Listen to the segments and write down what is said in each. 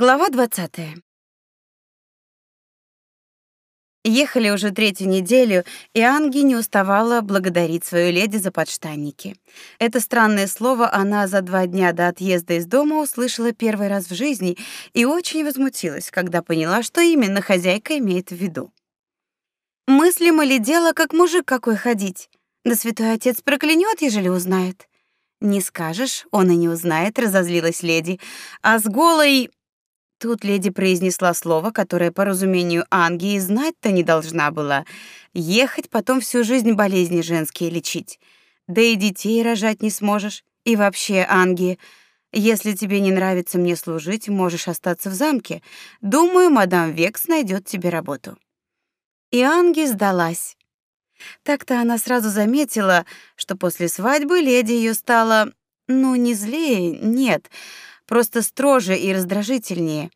Глава 20. Ехали уже третью неделю, и Анги не уставала благодарить свою леди за подштанники. Это странное слово она за два дня до отъезда из дома услышала первый раз в жизни и очень возмутилась, когда поняла, что именно хозяйка имеет в виду. Мыслимо ли дело, как мужик какой ходить? Да святой отец проклянет, ежели узнает. Не скажешь, он и не узнает, разозлилась леди. А с голой Тут леди произнесла слово, которое по разумению Анги знать-то не должна была. Ехать потом всю жизнь болезни женские лечить. Да и детей рожать не сможешь. И вообще, Анги, если тебе не нравится мне служить, можешь остаться в замке. Думаю, мадам Векс найдет тебе работу. И Анги сдалась. Так-то она сразу заметила, что после свадьбы леди ее стала, ну, не злее, нет, просто строже и раздражительнее.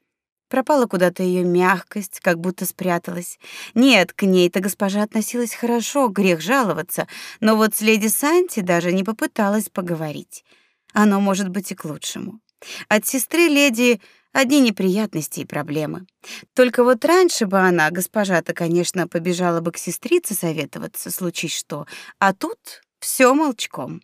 Пропала куда-то ее мягкость, как будто спряталась. Нет, к ней-то госпожа относилась хорошо, грех жаловаться, но вот с леди Санти даже не попыталась поговорить. Оно может быть и к лучшему. От сестры леди одни неприятности и проблемы. Только вот раньше бы она, госпожа-то, конечно, побежала бы к сестрице советоваться, случись что, а тут все молчком.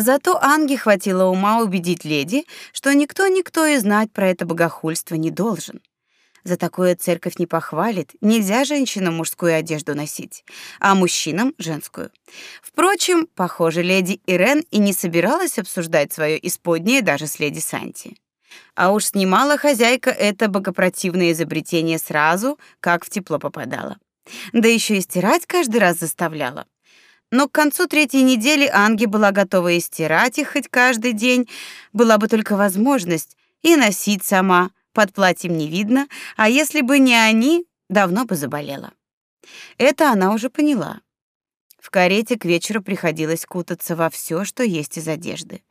Зато Анге хватило ума убедить леди, что никто-никто и знать про это богохульство не должен. За такое церковь не похвалит, нельзя женщинам мужскую одежду носить, а мужчинам — женскую. Впрочем, похоже, леди Ирен и не собиралась обсуждать свое исподнее даже с леди Санти. А уж снимала хозяйка это богопротивное изобретение сразу, как в тепло попадала. Да еще и стирать каждый раз заставляла. Но к концу третьей недели Анги была готова и стирать их хоть каждый день, была бы только возможность, и носить сама, под платьем не видно, а если бы не они, давно бы заболела. Это она уже поняла. В карете к вечеру приходилось кутаться во все, что есть из одежды.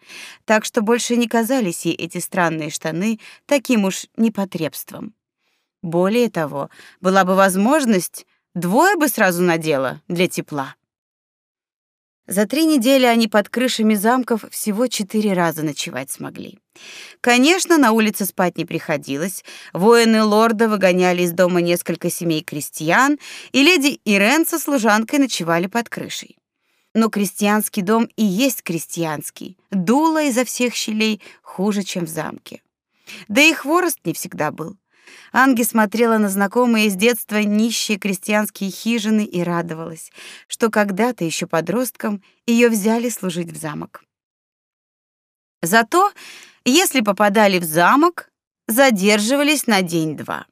Так что больше не казались ей эти странные штаны таким уж непотребством. Более того, была бы возможность, двое бы сразу надела для тепла. За три недели они под крышами замков всего четыре раза ночевать смогли. Конечно, на улице спать не приходилось. Воины лорда выгоняли из дома несколько семей крестьян, и леди Ирен со служанкой ночевали под крышей. Но крестьянский дом и есть крестьянский. Дуло изо всех щелей хуже, чем в замке. Да и хворост не всегда был. Анги смотрела на знакомые с детства нищие крестьянские хижины и радовалась, что когда-то еще подростком ее взяли служить в замок. Зато, если попадали в замок, задерживались на день-два.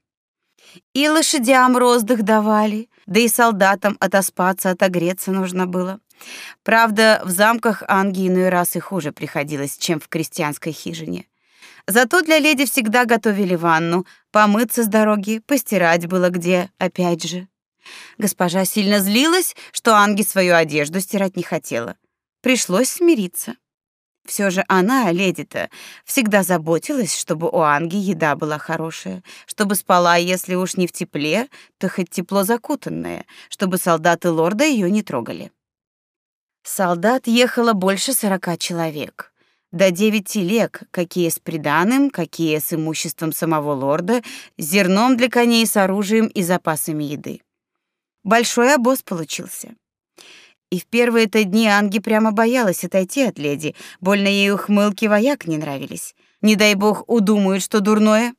И лошадям роздых давали, да и солдатам отоспаться, отогреться нужно было. Правда, в замках Анги иной раз и хуже приходилось, чем в крестьянской хижине. Зато для леди всегда готовили ванну, помыться с дороги, постирать было где, опять же. Госпожа сильно злилась, что Анги свою одежду стирать не хотела. Пришлось смириться. Все же она, леди-то, всегда заботилась, чтобы у Анги еда была хорошая, чтобы спала, если уж не в тепле, то хоть тепло закутанная, чтобы солдаты лорда ее не трогали. Солдат ехало больше сорока человек до девяти лек, какие с приданым, какие с имуществом самого лорда, зерном для коней с оружием и запасами еды. Большой обоз получился. И в первые-то дни Анги прямо боялась отойти от леди, больно ей ухмылки вояк не нравились. Не дай бог удумают, что дурное.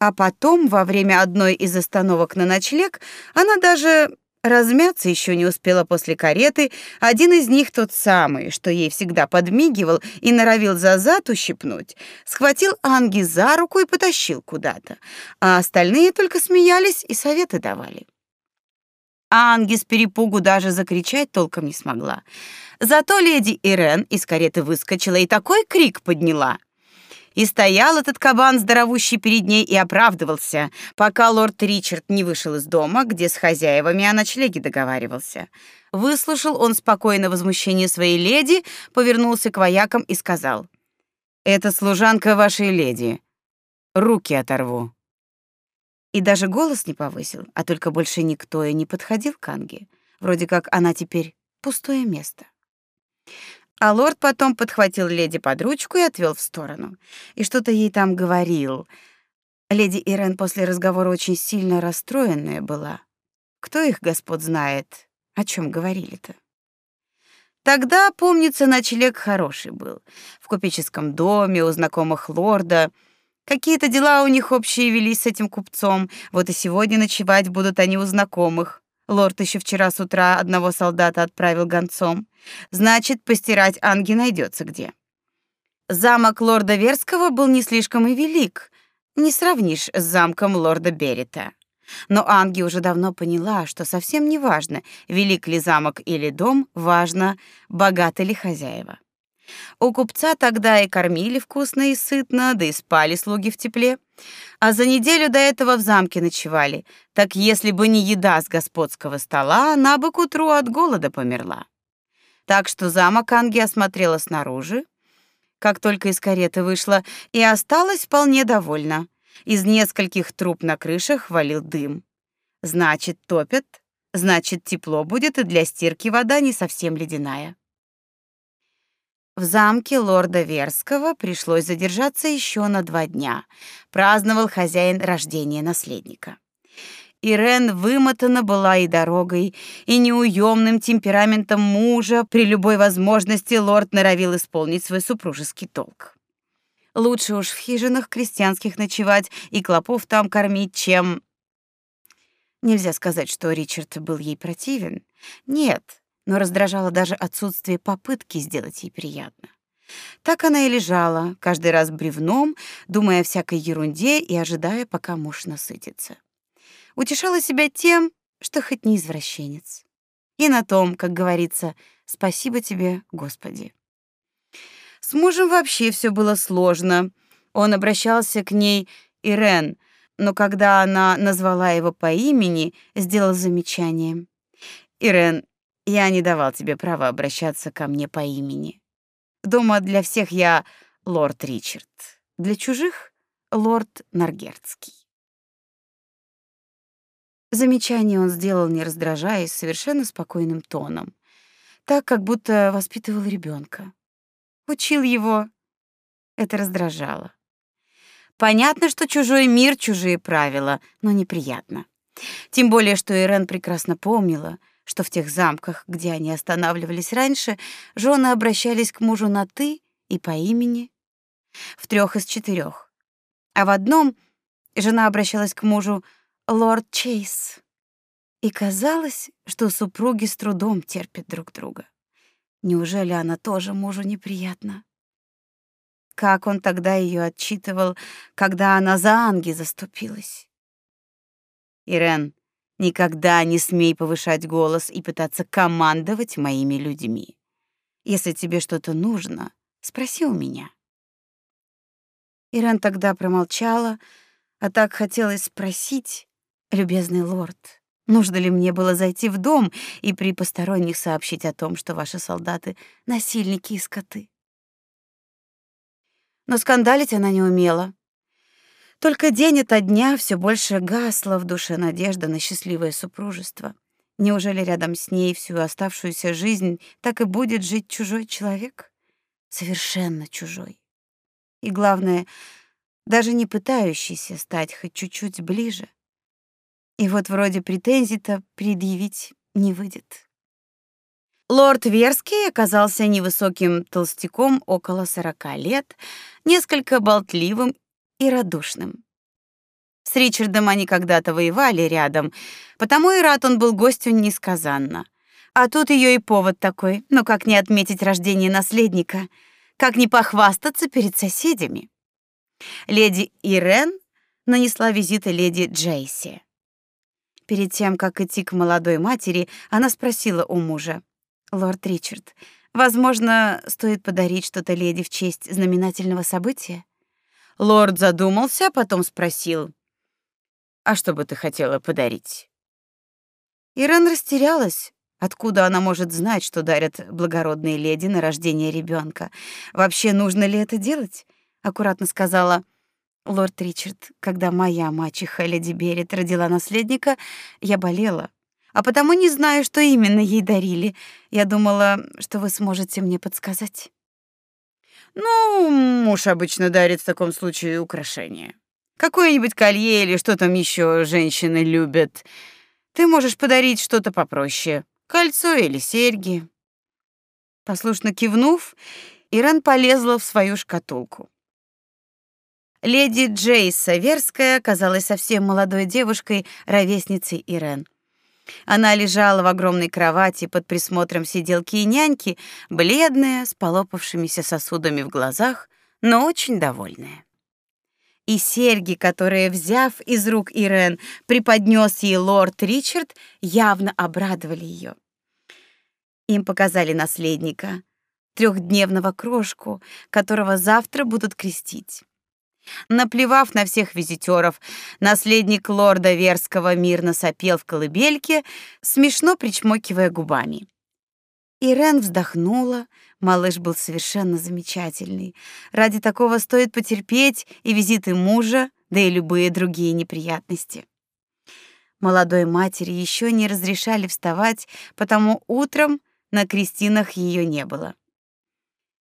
А потом, во время одной из остановок на ночлег, она даже Размяться еще не успела после кареты, один из них, тот самый, что ей всегда подмигивал и норовил за зад ущипнуть, схватил Анги за руку и потащил куда-то, а остальные только смеялись и советы давали. Анги с перепугу даже закричать толком не смогла. Зато леди Ирен из кареты выскочила и такой крик подняла — и стоял этот кабан здоровущий перед ней и оправдывался, пока лорд Ричард не вышел из дома, где с хозяевами о ночлеге договаривался. Выслушал он спокойно возмущение своей леди, повернулся к воякам и сказал: "Это служанка вашей леди. Руки оторву". И даже голос не повысил, а только больше никто и не подходил к Анге. Вроде как она теперь пустое место. А лорд потом подхватил леди под ручку и отвел в сторону. И что-то ей там говорил. Леди Ирен после разговора очень сильно расстроенная была. Кто их, Господь, знает, о чем говорили-то? Тогда, помнится, ночлег хороший был. В купеческом доме, у знакомых лорда. Какие-то дела у них общие велись с этим купцом. Вот и сегодня ночевать будут они у знакомых. Лорд еще вчера с утра одного солдата отправил гонцом. Значит, постирать Анги найдется где. Замок лорда Верского был не слишком и велик не сравнишь с замком лорда Берита. Но Анги уже давно поняла, что совсем не важно, велик ли замок или дом, важно, богаты ли хозяева. У купца тогда и кормили вкусно и сытно, да и спали слуги в тепле. А за неделю до этого в замке ночевали. Так если бы не еда с господского стола, она бы к утру от голода померла. Так что замок Анги осмотрела снаружи, как только из кареты вышла, и осталась вполне довольна. Из нескольких труб на крышах валил дым. Значит, топят, значит, тепло будет, и для стирки вода не совсем ледяная. В замке лорда Верского пришлось задержаться еще на два дня. Праздновал хозяин рождения наследника. Ирен вымотана была и дорогой, и неуемным темпераментом мужа. При любой возможности лорд норовил исполнить свой супружеский долг. Лучше уж в хижинах крестьянских ночевать и клопов там кормить, чем... Нельзя сказать, что Ричард был ей противен. Нет, но раздражало даже отсутствие попытки сделать ей приятно. Так она и лежала, каждый раз бревном, думая о всякой ерунде и ожидая, пока муж насытится утешала себя тем, что хоть не извращенец. И на том, как говорится, спасибо тебе, Господи. С мужем вообще все было сложно. Он обращался к ней Ирен, но когда она назвала его по имени, сделал замечание. Ирен, я не давал тебе права обращаться ко мне по имени. Дома для всех я лорд Ричард, для чужих лорд Наргертский. Замечание он сделал, не раздражаясь, совершенно спокойным тоном, так, как будто воспитывал ребенка. Учил его. Это раздражало. Понятно, что чужой мир, чужие правила, но неприятно. Тем более, что Ирен прекрасно помнила, что в тех замках, где они останавливались раньше, жены обращались к мужу на «ты» и по имени. В трех из четырех. А в одном жена обращалась к мужу лорд Чейз. И казалось, что супруги с трудом терпят друг друга. Неужели она тоже мужу неприятна? Как он тогда ее отчитывал, когда она за Анги заступилась? Ирен, никогда не смей повышать голос и пытаться командовать моими людьми. Если тебе что-то нужно, спроси у меня. Ирен тогда промолчала, а так хотелось спросить, Любезный лорд, нужно ли мне было зайти в дом и при посторонних сообщить о том, что ваши солдаты — насильники и скоты? Но скандалить она не умела. Только день ото дня все больше гасла в душе надежда на счастливое супружество. Неужели рядом с ней всю оставшуюся жизнь так и будет жить чужой человек? Совершенно чужой. И главное, даже не пытающийся стать хоть чуть-чуть ближе. И вот вроде претензий-то предъявить не выйдет. Лорд Верский оказался невысоким толстяком около сорока лет, несколько болтливым и радушным. С Ричардом они когда-то воевали рядом, потому и рад он был гостю несказанно. А тут ее и повод такой, ну как не отметить рождение наследника, как не похвастаться перед соседями. Леди Ирен нанесла визит леди Джейси. Перед тем, как идти к молодой матери, она спросила у мужа: "Лорд Ричард, возможно, стоит подарить что-то леди в честь знаменательного события?" Лорд задумался, потом спросил: "А что бы ты хотела подарить?" Ирен растерялась. Откуда она может знать, что дарят благородные леди на рождение ребенка? Вообще нужно ли это делать? Аккуратно сказала: Лорд Ричард, когда моя мачеха леди Берет родила наследника, я болела, а потому не знаю, что именно ей дарили. Я думала, что вы сможете мне подсказать. Ну, муж обычно дарит в таком случае украшения. Какое-нибудь колье или что там еще женщины любят. Ты можешь подарить что-то попроще. Кольцо или серьги. Послушно кивнув, Ирен полезла в свою шкатулку. Леди Джейс Саверская оказалась совсем молодой девушкой, ровесницей Ирен. Она лежала в огромной кровати под присмотром сиделки и няньки, бледная, с полопавшимися сосудами в глазах, но очень довольная. И серьги, которые, взяв из рук Ирен, преподнес ей лорд Ричард, явно обрадовали ее. Им показали наследника, трехдневного крошку, которого завтра будут крестить. Наплевав на всех визитеров, наследник лорда Верского мирно сопел в колыбельке, смешно причмокивая губами. Ирен вздохнула. Малыш был совершенно замечательный. Ради такого стоит потерпеть и визиты мужа, да и любые другие неприятности. Молодой матери еще не разрешали вставать, потому утром на крестинах ее не было.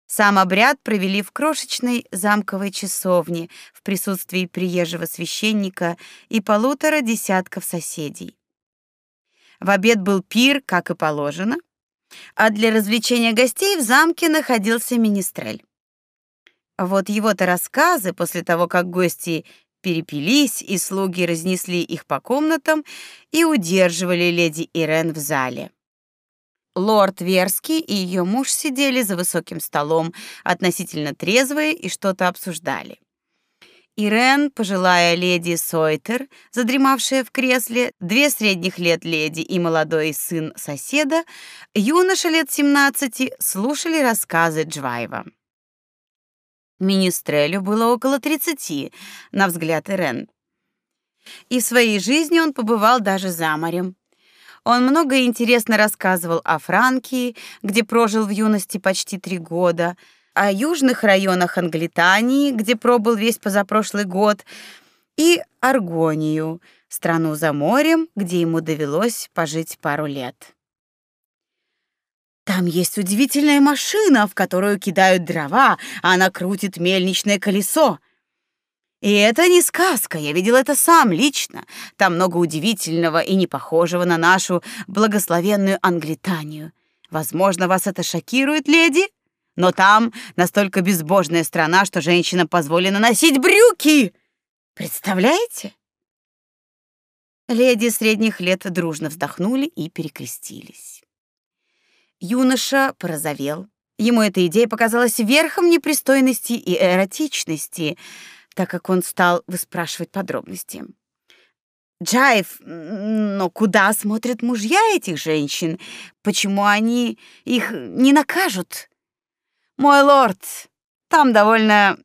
Сам обряд провели в крошечной замковой часовне в присутствии приезжего священника и полутора десятков соседей. В обед был пир, как и положено, а для развлечения гостей в замке находился министрель. Вот его-то рассказы после того, как гости перепились и слуги разнесли их по комнатам и удерживали леди Ирен в зале. Лорд Верский и ее муж сидели за высоким столом, относительно трезвые и что-то обсуждали. Ирен, пожилая леди Сойтер, задремавшая в кресле, две средних лет леди и молодой сын соседа, юноша лет 17, слушали рассказы Джвайва. Министрелю было около 30, на взгляд Ирен. И в своей жизни он побывал даже за морем. Он много интересно рассказывал о Франкии, где прожил в юности почти три года, о южных районах Англитании, где пробыл весь позапрошлый год, и Аргонию, страну за морем, где ему довелось пожить пару лет. Там есть удивительная машина, в которую кидают дрова, а она крутит мельничное колесо. И это не сказка, я видел это сам лично. Там много удивительного и не похожего на нашу благословенную Англитанию. Возможно, вас это шокирует, леди, но там настолько безбожная страна, что женщинам позволено носить брюки. Представляете? Леди средних лет дружно вздохнули и перекрестились. Юноша порозовел. Ему эта идея показалась верхом непристойности и эротичности — так как он стал выспрашивать подробности. Джайв, но куда смотрят мужья этих женщин? Почему они их не накажут? Мой лорд, там довольно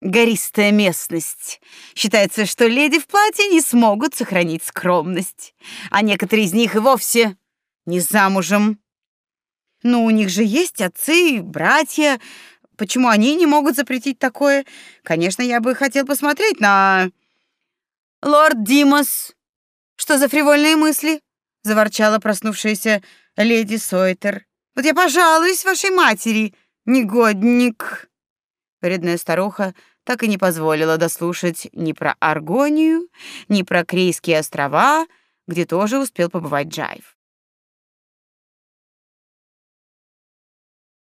гористая местность. Считается, что леди в платье не смогут сохранить скромность, а некоторые из них и вовсе не замужем. Но у них же есть отцы, братья, Почему они не могут запретить такое? Конечно, я бы хотел посмотреть на Лорд Димас. Что за фривольные мысли? заворчала проснувшаяся леди Сойтер. Вот я пожалуюсь вашей матери, негодник. Вредная старуха так и не позволила дослушать ни про Аргонию, ни про Крейские острова, где тоже успел побывать Джайв.